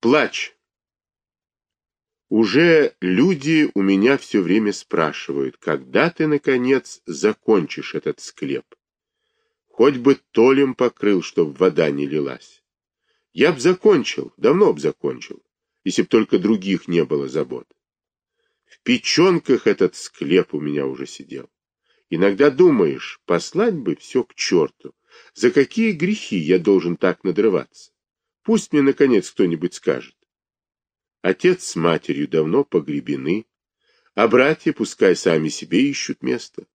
Плач. Уже люди у меня все время спрашивают, когда ты, наконец, закончишь этот склеп. Хоть бы толем покрыл, чтоб вода не лилась. Я б закончил, давно б закончил, если б только других не было забот. В печенках этот склеп у меня уже сидел. Иногда думаешь, послать бы все к черту. За какие грехи я должен так надрываться? Пусть мне, наконец, кто-нибудь скажет. Отец с матерью давно погребены, а братья пускай сами себе ищут место.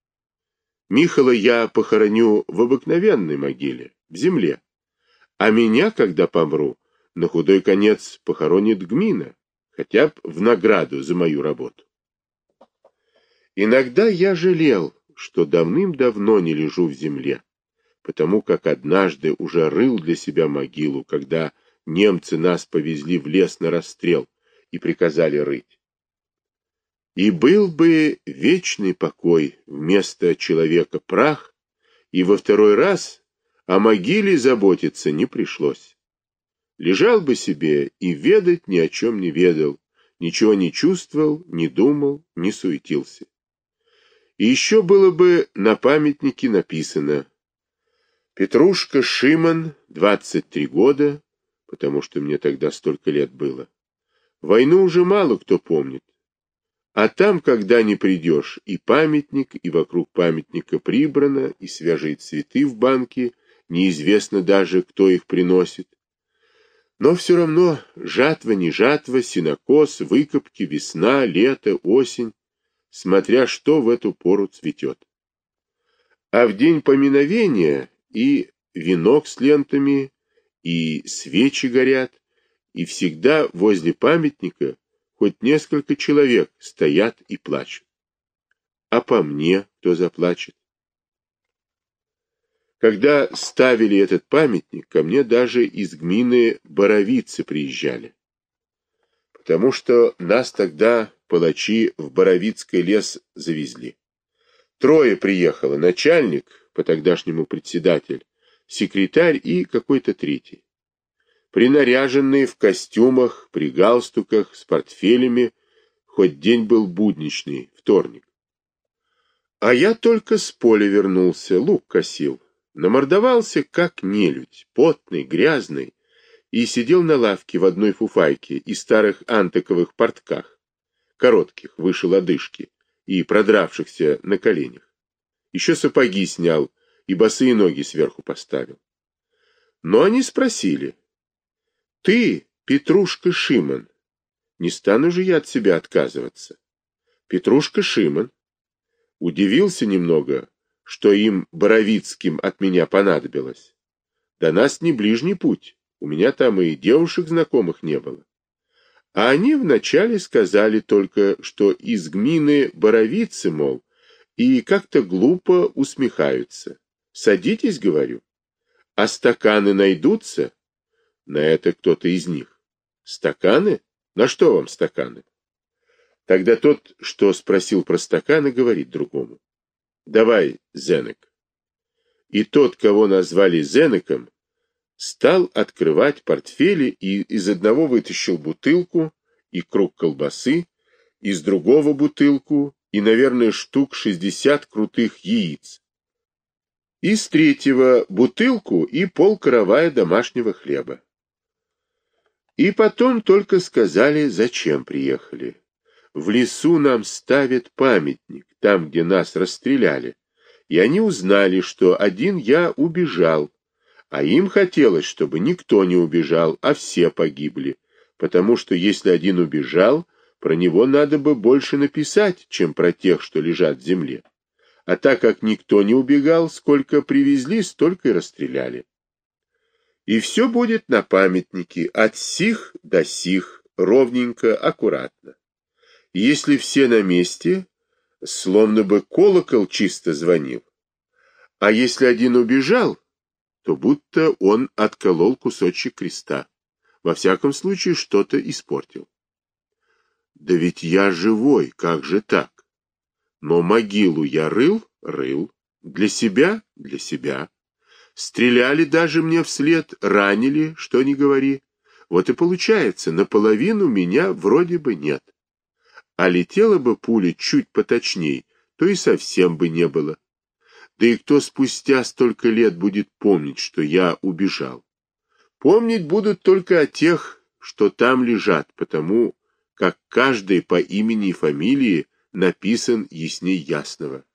Михала я похороню в обыкновенной могиле, в земле, а меня, когда помру, на худой конец похоронит Гмина, хотя бы в награду за мою работу. Иногда я жалел, что давным-давно не лежу в земле, потому как однажды уже рыл для себя могилу, когда немцы нас повезли в лес на расстрел, и приказали рыть. И был бы вечный покой вместо человека прах, и во второй раз о могиле заботиться не пришлось. Лежал бы себе и ведать ни о чем не ведал, ничего не чувствовал, не думал, не суетился. И еще было бы на памятнике написано «Петрушка Шиман, 23 года, потому что мне тогда столько лет было. Войну уже мало кто помнит. А там, когда не придешь, и памятник, и вокруг памятника прибрано, и свежие цветы в банке, неизвестно даже, кто их приносит. Но все равно жатва, не жатва, синокос, выкопки, весна, лето, осень, смотря что в эту пору цветет. А в день поминовения и венок с лентами, и свечи горят, и всегда возле памятника хоть несколько человек стоят и плачут. А по мне кто заплачет? Когда ставили этот памятник, ко мне даже из гмины Боровицы приезжали. Потому что нас тогда палачи в Боровицкий лес завезли. Трое приехало, начальник, по тогдашнему председатель, секретарь и какой-то третий принаряженные в костюмах, при галстуках, с портфелями, хоть день был будничный, вторник. А я только с поля вернулся, лук косил, намордовался, как нелюдь, потный, грязный, и сидел на лавке в одной фуфайке и старых антаковых портках, коротких, выше лодыжки, и продравшихся на коленях. Еще сапоги снял и босые ноги сверху поставил. Но они спросили, ты, Петрушка Шимон. Не стану же я от себя отказываться. Петрушка Шимон. Удивился немного, что им, Боровицким, от меня понадобилось. До нас не ближний путь. У меня там и девушек знакомых не было. А они вначале сказали только, что из гмины Боровицы, мол, и как-то глупо усмехаются. Садитесь, говорю. А стаканы найдутся? На это кто-то из них. Стаканы? На что вам стаканы? Тогда тот, что спросил про стаканы, говорит другому. Давай, Зенек. И тот, кого назвали Зенеком, стал открывать портфели и из одного вытащил бутылку и круг колбасы, из другого бутылку и, наверное, штук шестьдесят крутых яиц. Из третьего бутылку и пол каравая домашнего хлеба. И потом только сказали, зачем приехали. В лесу нам ставят памятник, там, где нас расстреляли. И они узнали, что один я убежал, а им хотелось, чтобы никто не убежал, а все погибли, потому что если один убежал, про него надо бы больше написать, чем про тех, что лежат в земле. А так как никто не убегал, сколько привезли, столько и расстреляли. И все будет на памятнике, от сих до сих, ровненько, аккуратно. Если все на месте, словно бы колокол чисто звонил. А если один убежал, то будто он отколол кусочек креста. Во всяком случае, что-то испортил. Да ведь я живой, как же так? Но могилу я рыл, рыл. Для себя, для себя. Стреляли даже мне вслед, ранили, что ни говори. Вот и получается, наполовину меня вроде бы нет. А летела бы пуля чуть поточней, то и совсем бы не было. Да и кто спустя столько лет будет помнить, что я убежал? Помнить будут только о тех, что там лежат, потому как каждый по имени и фамилии написан ясней ясного.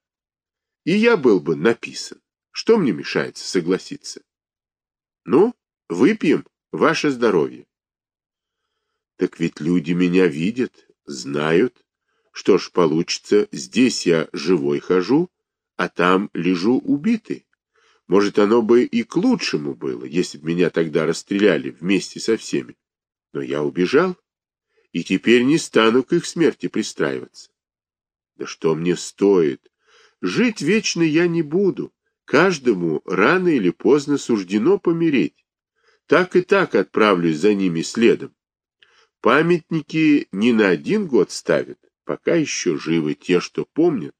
И я был бы написан. Что мне мешает согласиться? Ну, выпьем ваше здоровье. Так ведь люди меня видят, знают. Что ж получится, здесь я живой хожу, а там лежу убитый. Может, оно бы и к лучшему было, если бы меня тогда расстреляли вместе со всеми. Но я убежал, и теперь не стану к их смерти пристраиваться. Да что мне стоит? Жить вечно я не буду. Каждому рано или поздно суждено помереть. Так и так отправлюсь за ними следом. Памятники не на один год ставят, пока еще живы те, что помнят.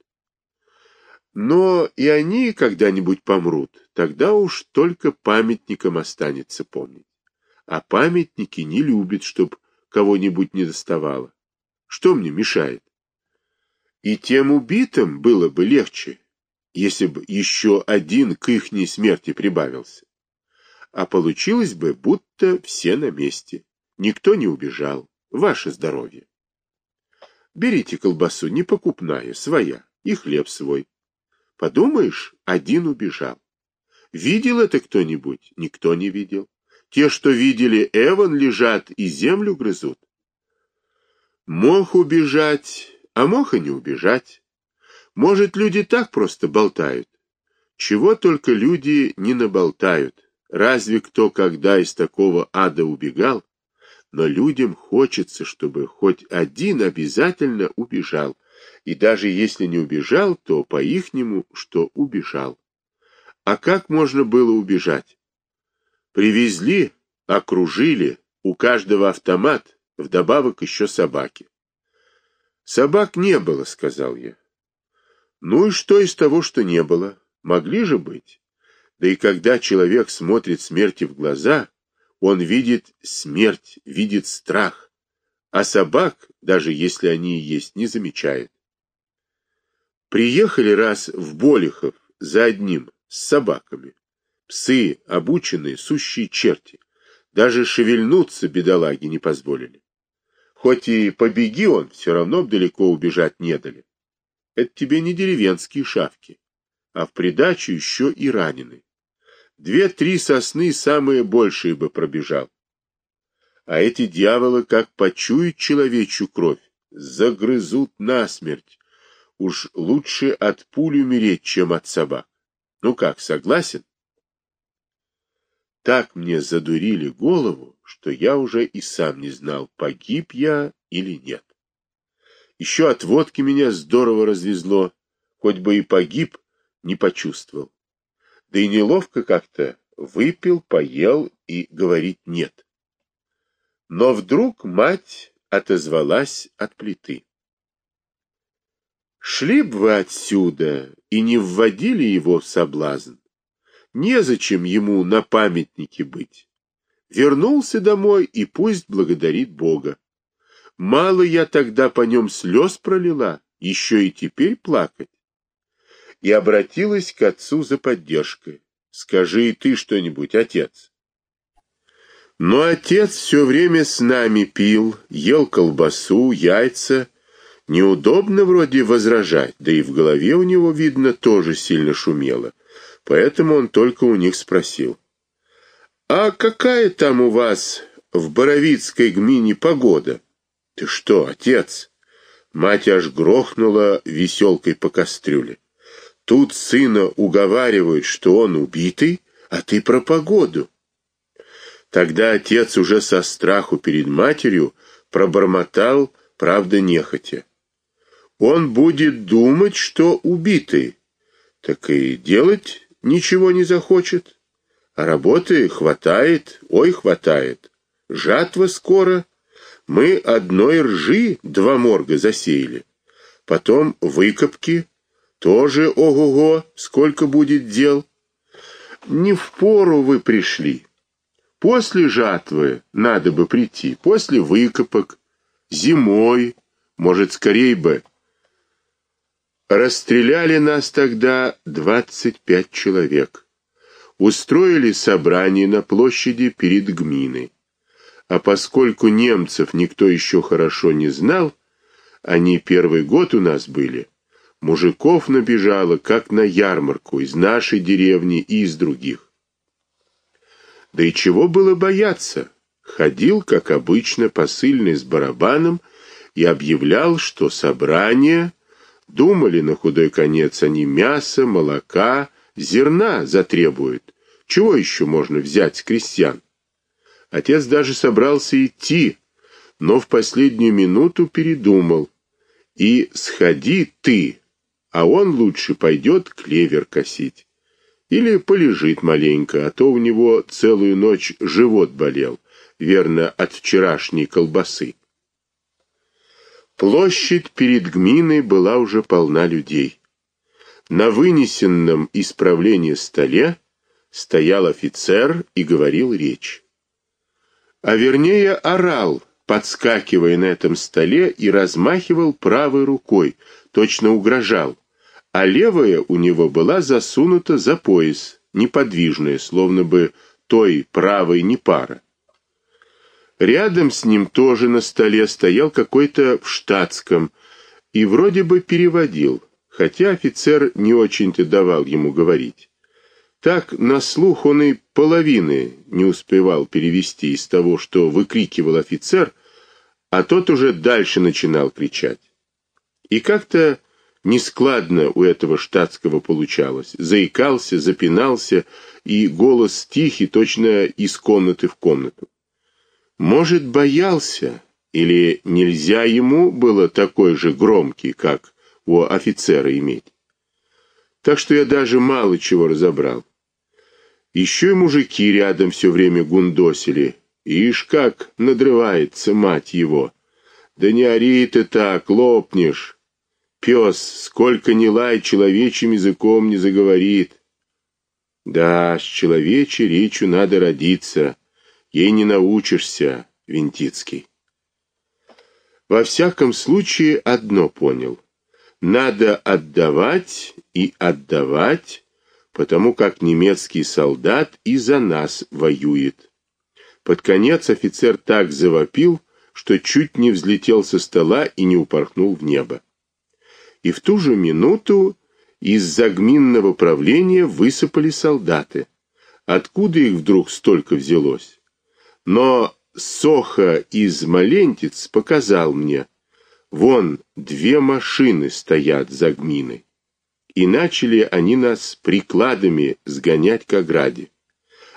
Но и они когда-нибудь помрут, тогда уж только памятникам останется помнить. А памятники не любят, чтоб кого-нибудь не доставало. Что мне мешает? И тем убитым было бы легче, если бы еще один к ихней смерти прибавился. А получилось бы, будто все на месте. Никто не убежал. Ваше здоровье. Берите колбасу, не покупная, своя, и хлеб свой. Подумаешь, один убежал. Видел это кто-нибудь? Никто не видел. Те, что видели Эван, лежат и землю грызут. Мог убежать, а мог и не убежать. Может, люди так просто болтают. Чего только люди не наболтают. Разве кто когда из такого ада убегал? Но людям хочется, чтобы хоть один обязательно убежал. И даже если не убежал, то по-ихнему, что убежал. А как можно было убежать? Привезли, окружили, у каждого автомат, вдобавок еще собаки. Собак не было, сказал я. Ну и что из того, что не было? Могли же быть. Да и когда человек смотрит смерти в глаза, он видит смерть, видит страх, а собак, даже если они есть, не замечает. Приехали раз в Болехов за одним, с собаками. Псы, обученные, сущие черти. Даже шевельнуться бедолаги не позволили. Хоть и побеги он, все равно далеко убежать не дали. Это тебе не деревенские шавки, а в придачу еще и раненый. Две-три сосны самые большие бы пробежал. А эти дьяволы, как почуют человечью кровь, загрызут насмерть. Уж лучше от пули умереть, чем от собак. Ну как, согласен? Так мне задурили голову, что я уже и сам не знал, погиб я или нет. Еще от водки меня здорово развезло, хоть бы и погиб, не почувствовал. Да и неловко как-то, выпил, поел и говорить нет. Но вдруг мать отозвалась от плиты. Шли б вы отсюда и не вводили его в соблазн. Незачем ему на памятнике быть. Вернулся домой и пусть благодарит Бога. Мало я тогда по нем слез пролила, еще и теперь плакать. И обратилась к отцу за поддержкой. Скажи и ты что-нибудь, отец. Но отец все время с нами пил, ел колбасу, яйца. Неудобно вроде возражать, да и в голове у него, видно, тоже сильно шумело. Поэтому он только у них спросил. «А какая там у вас в Боровицкой гмине погода?» «Ты что, отец?» Мать аж грохнула веселкой по кастрюле. «Тут сына уговаривают, что он убитый, а ты про погоду». Тогда отец уже со страху перед матерью пробормотал, правда, нехотя. Он будет думать, что убитый, так и делать ничего не захочет. А работы хватает, ой, хватает. Жатва скоро. Мы одной ржи два морга засеяли. Потом выкопки. Тоже ого-го, сколько будет дел. Не в пору вы пришли. После жатвы надо бы прийти, после выкопок, зимой, может, скорее бы. Расстреляли нас тогда 25 человек. Устроили собрание на площади перед гминой. А поскольку немцев никто еще хорошо не знал, они первый год у нас были, мужиков набежало, как на ярмарку, из нашей деревни и из других. Да и чего было бояться? Ходил, как обычно, посыльный с барабаном и объявлял, что собрание, думали на худой конец они мяса, молока, зерна затребуют. Чего еще можно взять с крестьян? Отец даже собрался идти, но в последнюю минуту передумал. И сходи ты, а он лучше пойдет клевер косить. Или полежит маленько, а то у него целую ночь живот болел, верно, от вчерашней колбасы. Площадь перед гминой была уже полна людей. На вынесенном из правления столе стоял офицер и говорил речь. А вернее орал, подскакивая на этом столе и размахивал правой рукой, точно угрожал а левая у него была засунута за пояс, неподвижная, словно бы той правой не пара. Рядом с ним тоже на столе стоял какой-то в штатском и вроде бы переводил, хотя офицер не очень-то давал ему говорить. Так на слух он и половины не успевал перевести из того, что выкрикивал офицер, а тот уже дальше начинал кричать. И как-то Нескладно у этого штатского получалось. Заикался, запинался, и голос тихий, точно из комнаты в комнату. Может, боялся, или нельзя ему было такой же громкий, как у офицера иметь. Так что я даже мало чего разобрал. Еще и мужики рядом все время гундосили. Ишь как надрывается мать его. Да не ори ты так, лопнешь. Пес, сколько ни лай, человечьим языком не заговорит. Да, с человечей речью надо родиться, ей не научишься, Винтицкий. Во всяком случае, одно понял. Надо отдавать и отдавать, потому как немецкий солдат и за нас воюет. Под конец офицер так завопил, что чуть не взлетел со стола и не упорхнул в небо и в ту же минуту из загминного правления высыпали солдаты. Откуда их вдруг столько взялось? Но Соха из Малентиц показал мне, вон две машины стоят за гминой. И начали они нас прикладами сгонять к ограде.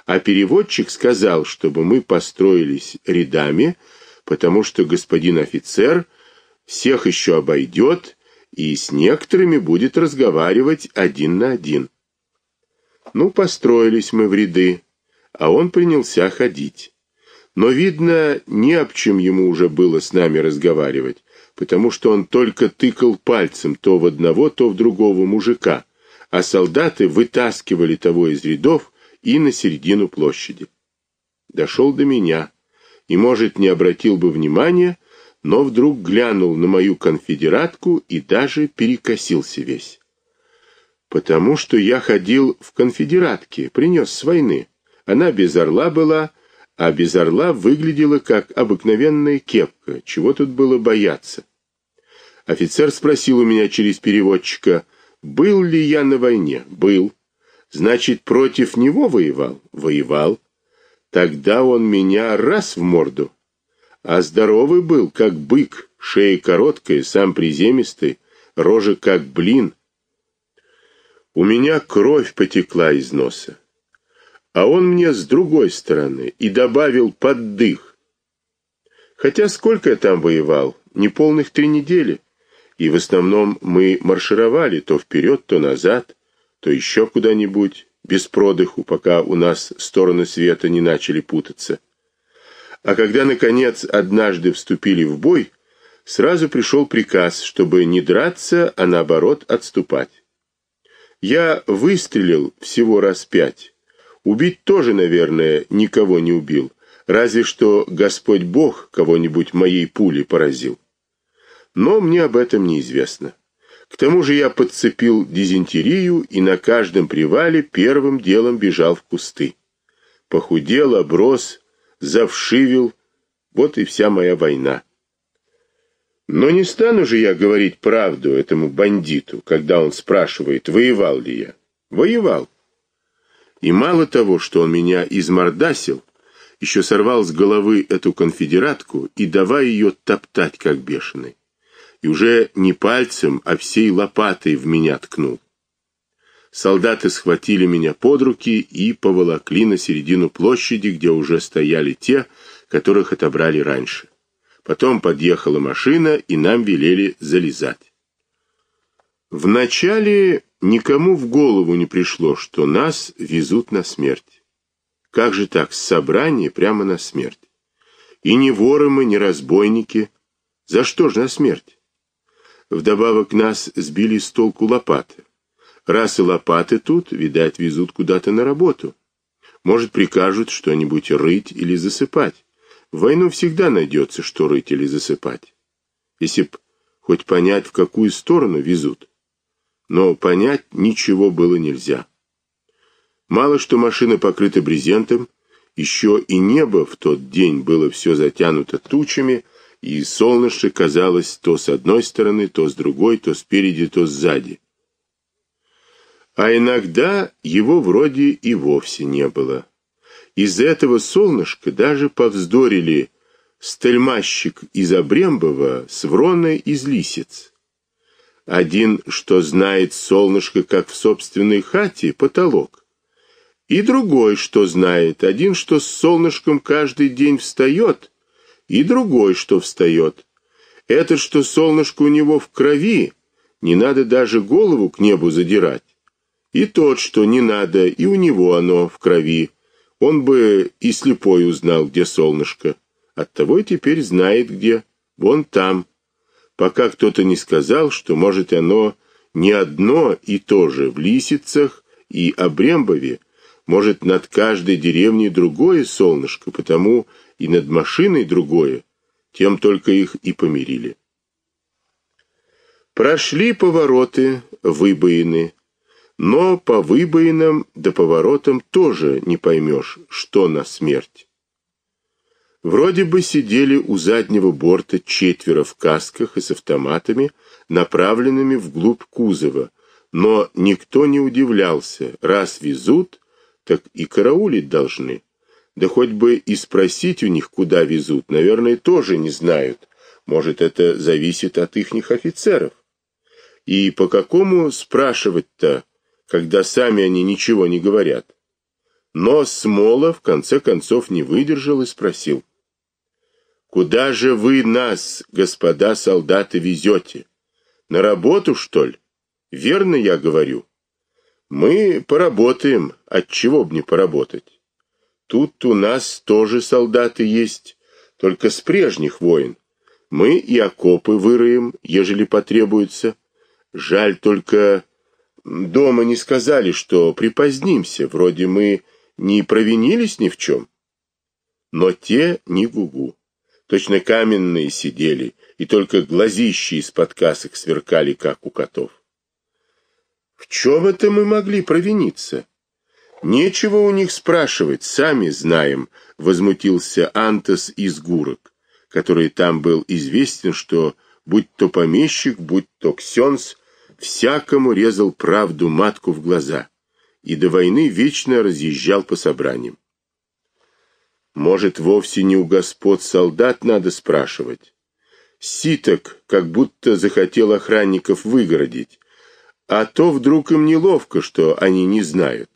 А переводчик сказал, чтобы мы построились рядами, потому что господин офицер всех еще обойдет и с некоторыми будет разговаривать один на один. Ну, построились мы в ряды, а он принялся ходить. Но, видно, не об чем ему уже было с нами разговаривать, потому что он только тыкал пальцем то в одного, то в другого мужика, а солдаты вытаскивали того из рядов и на середину площади. Дошел до меня, и, может, не обратил бы внимания, но вдруг глянул на мою конфедератку и даже перекосился весь. Потому что я ходил в конфедератке, принес с войны. Она без орла была, а без орла выглядела как обыкновенная кепка. Чего тут было бояться? Офицер спросил у меня через переводчика, был ли я на войне. Был. Значит, против него воевал? Воевал. Тогда он меня раз в морду а здоровый был, как бык, шея короткая, сам приземистый, рожа как блин. У меня кровь потекла из носа. А он мне с другой стороны и добавил поддых. Хотя сколько я там воевал? Не полных три недели. И в основном мы маршировали то вперед, то назад, то еще куда-нибудь, без продыху, пока у нас стороны света не начали путаться. А когда, наконец, однажды вступили в бой, сразу пришел приказ, чтобы не драться, а наоборот отступать. Я выстрелил всего раз пять. Убить тоже, наверное, никого не убил, разве что Господь Бог кого-нибудь моей пулей поразил. Но мне об этом неизвестно. К тому же я подцепил дизентерию и на каждом привале первым делом бежал в кусты. Похудел, оброс, завшивил, вот и вся моя война. Но не стану же я говорить правду этому бандиту, когда он спрашивает, воевал ли я. Воевал. И мало того, что он меня измордасил, еще сорвал с головы эту конфедератку и давай ее топтать как бешеный. И уже не пальцем, а всей лопатой в меня ткнул. Солдаты схватили меня под руки и поволокли на середину площади, где уже стояли те, которых отобрали раньше. Потом подъехала машина, и нам велели залезать. Вначале никому в голову не пришло, что нас везут на смерть. Как же так, с собрания прямо на смерть? И не воры мы, не разбойники. За что же на смерть? Вдобавок нас сбили с толку лопаты. Раз и лопаты тут, видать, везут куда-то на работу. Может, прикажут что-нибудь рыть или засыпать. В войну всегда найдется, что рыть или засыпать. Если б хоть понять, в какую сторону везут. Но понять ничего было нельзя. Мало что машина покрыта брезентом, еще и небо в тот день было все затянуто тучами, и солнышко казалось то с одной стороны, то с другой, то спереди, то сзади. А иногда его вроде и вовсе не было. Из этого солнышка даже повздорили стельмащик из Обрембова с Вроной из Лисиц. Один, что знает солнышко, как в собственной хате, потолок. И другой, что знает, один, что с солнышком каждый день встает, и другой, что встает. Этот, что солнышко у него в крови, не надо даже голову к небу задирать. И тот, что не надо, и у него оно в крови, он бы и слепой узнал, где солнышко. Оттого и теперь знает, где. Вон там. Пока кто-то не сказал, что, может, оно не одно и то же в Лисицах и Обрембове, может, над каждой деревней другое солнышко, потому и над машиной другое, тем только их и помирили. Прошли повороты, выбоины, но по выбоинам да поворотам тоже не поймешь, что на смерть. Вроде бы сидели у заднего борта четверо в касках и с автоматами, направленными вглубь кузова, но никто не удивлялся, раз везут, так и караулить должны. Да хоть бы и спросить у них, куда везут, наверное, тоже не знают. Может, это зависит от ихних офицеров. И по какому спрашивать-то когда сами они ничего не говорят. Но Смола в конце концов не выдержал и спросил: "Куда же вы нас, господа солдаты, везете? На работу, что ли? Верно я говорю. Мы поработаем, от чего б не поработать. Тут у нас тоже солдаты есть, только с прежних войн. Мы и окопы выроем, ежели потребуется. Жаль только Дома не сказали, что припозднимся, вроде мы не провинились ни в чем. Но те не гугу. Точно каменные сидели, и только глазищи из-под касок сверкали, как у котов. В чем это мы могли провиниться? Нечего у них спрашивать, сами знаем, возмутился Антос из Гурок, который там был известен, что будь то помещик, будь то ксенс, всякому резал правду матку в глаза и до войны вечно разъезжал по собраниям. Может, вовсе не у господ солдат надо спрашивать. Ситок как будто захотел охранников выгородить, а то вдруг им неловко, что они не знают.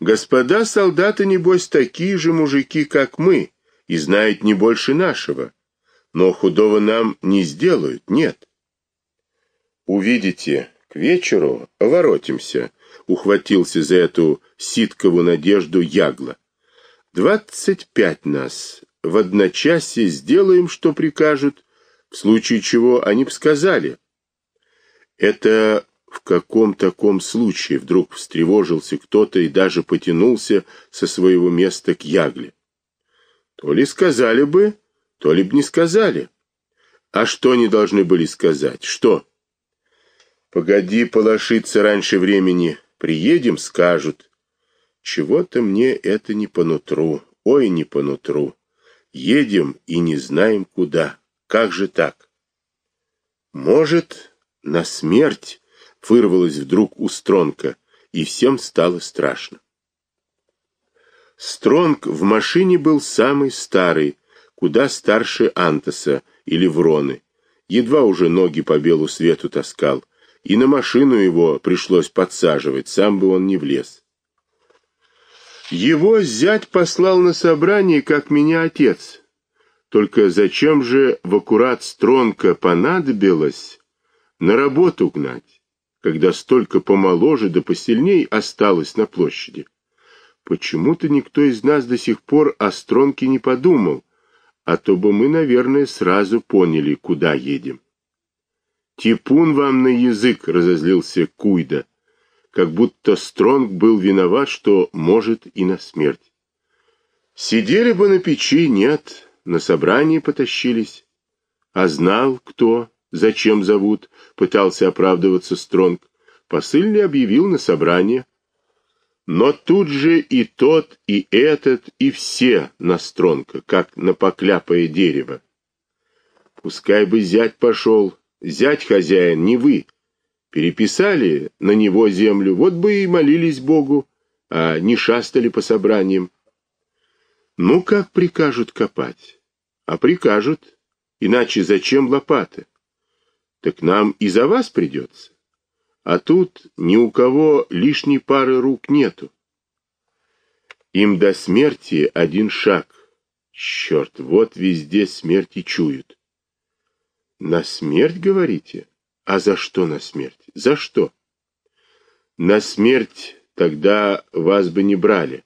Господа солдаты, небось, такие же мужики, как мы, и знают не больше нашего, но худого нам не сделают, нет. Увидите, к вечеру воротимся, ухватился за эту ситкову надежду Ягла. Двадцать пять нас. В одночасье сделаем, что прикажут, в случае чего они б сказали. Это в каком таком случае вдруг встревожился кто-то и даже потянулся со своего места к ягле. То ли сказали бы, то ли б не сказали. А что они должны были сказать? Что? Погоди полошиться раньше времени. Приедем, скажут. Чего-то мне это не по нутру. Ой, не по нутру. Едем и не знаем куда. Как же так? Может, на смерть вырвалось вдруг у Стронка, и всем стало страшно. Стронг в машине был самый старый, куда старше Антоса или Вроны. Едва уже ноги по белу свету таскал, и на машину его пришлось подсаживать, сам бы он не влез. Его зять послал на собрание, как меня отец. Только зачем же в аккурат Стронка понадобилось на работу гнать? когда столько помоложе да посильней осталось на площади. Почему-то никто из нас до сих пор о Стронке не подумал, а то бы мы, наверное, сразу поняли, куда едем. «Типун вам на язык!» — разозлился Куйда, как будто Стронг был виноват, что может и на смерть. Сидели бы на печи, нет, на собрании потащились. А знал кто, Зачем зовут? Пытался оправдываться Стронг. Посыльный объявил на собрание. Но тут же и тот, и этот, и все на Стронга, как на покляпое дерево. Пускай бы зять пошел, зять хозяин, не вы. Переписали на него землю, вот бы и молились Богу, а не шастали по собраниям. Ну, как прикажут копать? А прикажут, иначе зачем лопаты? так нам и за вас придется. А тут ни у кого лишней пары рук нету. Им до смерти один шаг. Черт, вот везде смерти чуют. На смерть, говорите? А за что на смерть? За что? На смерть тогда вас бы не брали.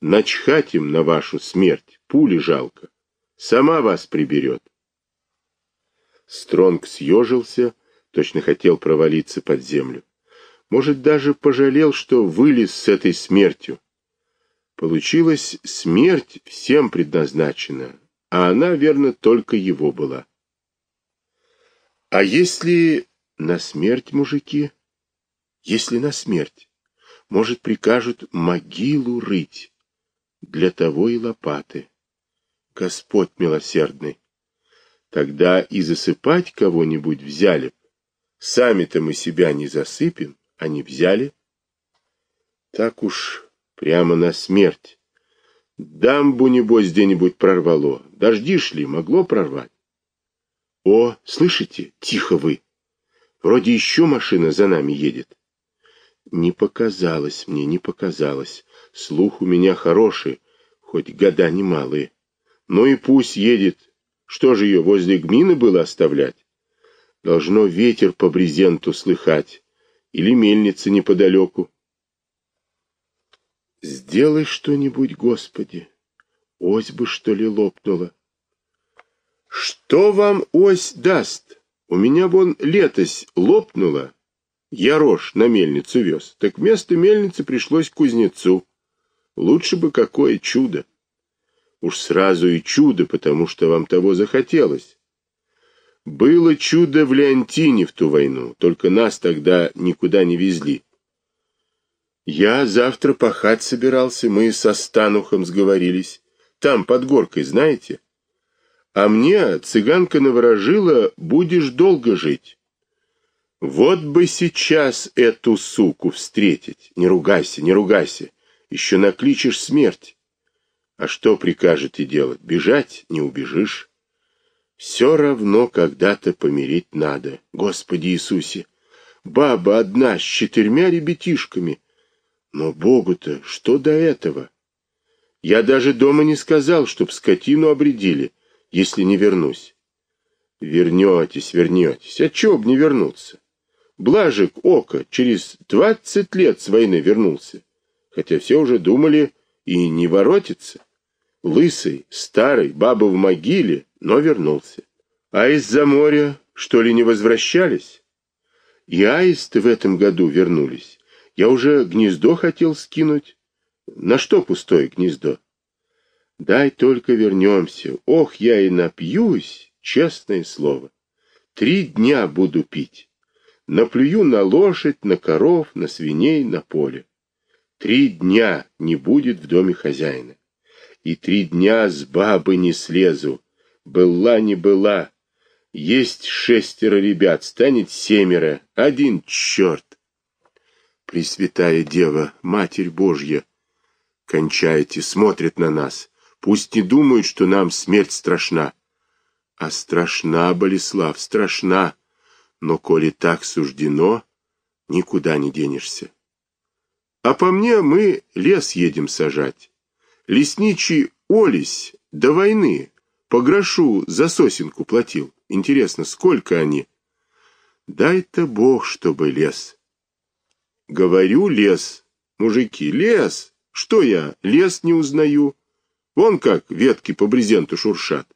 Начхать им на вашу смерть, пули жалко. Сама вас приберет. Стронг съежился, точно хотел провалиться под землю. Может, даже пожалел, что вылез с этой смертью. Получилась смерть всем предназначена, а она, верно, только его была. А если на смерть, мужики? Если на смерть, может, прикажут могилу рыть. Для того и лопаты. Господь милосердный. Тогда и засыпать кого-нибудь взяли б. Сами-то мы себя не засыпем, а не взяли. Так уж прямо на смерть. Дамбу, небось, где-нибудь прорвало. Дожди шли, могло прорвать. О, слышите, тихо вы. Вроде еще машина за нами едет. Не показалось мне, не показалось. Слух у меня хороший, хоть года немалые. Ну и пусть едет, что же ее возле гмины было оставлять? Должно ветер по брезенту слыхать. Или мельница неподалеку. Сделай что-нибудь, Господи. Ось бы, что ли, лопнула. Что вам ось даст? У меня вон летось лопнула. Я рожь на мельницу вез. Так вместо мельницы пришлось кузнецу. Лучше бы какое чудо. Уж сразу и чудо, потому что вам того захотелось. Было чудо в Леонтине в ту войну, только нас тогда никуда не везли. Я завтра пахать собирался, мы со Станухом сговорились. Там, под горкой, знаете? А мне цыганка наворожила, будешь долго жить. Вот бы сейчас эту суку встретить. Не ругайся, не ругайся. Еще накличешь смерть. А что прикажете делать? Бежать не убежишь. Все равно когда-то помереть надо. Господи Иисусе! Баба одна с четырьмя ребятишками. Но Богу-то что до этого? Я даже дома не сказал, чтоб скотину обредили, если не вернусь. Вернетесь, вернетесь. А чего б не вернуться? Блажик Ока через двадцать лет с войны вернулся. Хотя все уже думали и не воротится. Лысый, старый, баба в могиле, но вернулся. А из-за моря, что ли, не возвращались? И аисты в этом году вернулись. Я уже гнездо хотел скинуть. На что пустое гнездо? Дай только вернемся. Ох, я и напьюсь, честное слово. Три дня буду пить. Наплюю на лошадь, на коров, на свиней, на поле. Три дня не будет в доме хозяина. И три дня с бабы не слезу. Была не была. Есть шестеро ребят, станет семеро. Один черт. Пресвятая Дева, Матерь Божья, кончаете, смотрит на нас. Пусть не думают, что нам смерть страшна. А страшна, Болеслав, страшна. Но коли так суждено, никуда не денешься. А по мне мы лес едем сажать. Лесничий Олесь до войны по грошу за сосенку платил. Интересно, сколько они? Дай-то Бог, чтобы лес. Говорю, лес. Мужики, лес. Что я, лес не узнаю? Вон как ветки по брезенту шуршат.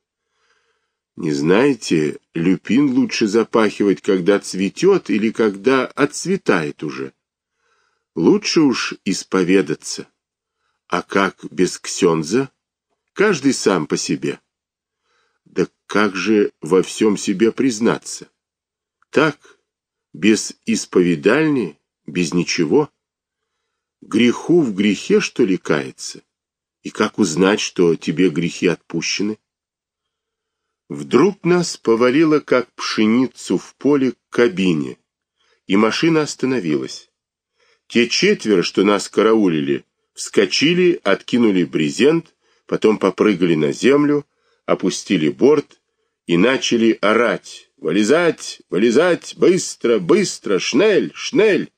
Не знаете, люпин лучше запахивать, когда цветет или когда отцветает уже. Лучше уж исповедаться. А как без ксенза? Каждый сам по себе. Да как же во всем себе признаться? Так, без исповедальни, без ничего? Греху в грехе, что ли, кается? И как узнать, что тебе грехи отпущены? Вдруг нас повалило, как пшеницу в поле, к кабине, и машина остановилась. Те четверо, что нас караулили, вскочили, откинули брезент, потом попрыгали на землю, опустили борт и начали орать. «Вылезать! Вылезать! Быстро! Быстро! Шнель! Шнель!»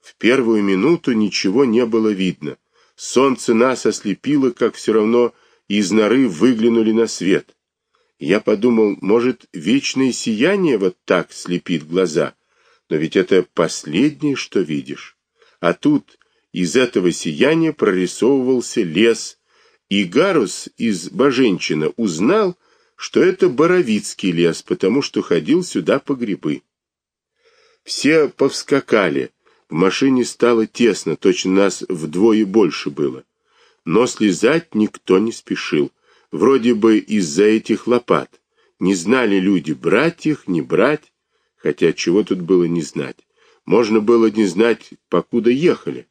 В первую минуту ничего не было видно. Солнце нас ослепило, как все равно из норы выглянули на свет. Я подумал, может, вечное сияние вот так слепит глаза, но ведь это последнее, что видишь. А тут из этого сияния прорисовывался лес, и Гарус из Боженчина узнал, что это Боровицкий лес, потому что ходил сюда по грибы. Все повскакали, в машине стало тесно, точно нас вдвое больше было. Но слезать никто не спешил вроде бы из-за этих лопат. Не знали люди, брать их, не брать, хотя чего тут было не знать. Можно было не знать, покуда ехали.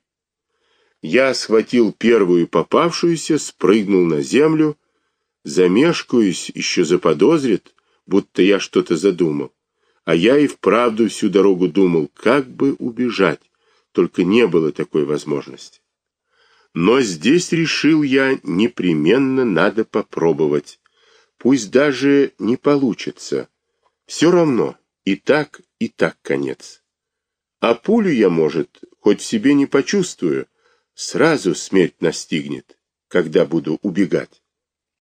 Я схватил первую попавшуюся, спрыгнул на землю, замешкаюсь, еще заподозрит, будто я что-то задумал. А я и вправду всю дорогу думал, как бы убежать, только не было такой возможности. Но здесь решил я, непременно надо попробовать. Пусть даже не получится. Все равно, и так, и так конец. А пулю я, может, хоть себе не почувствую, сразу смерть настигнет, когда буду убегать.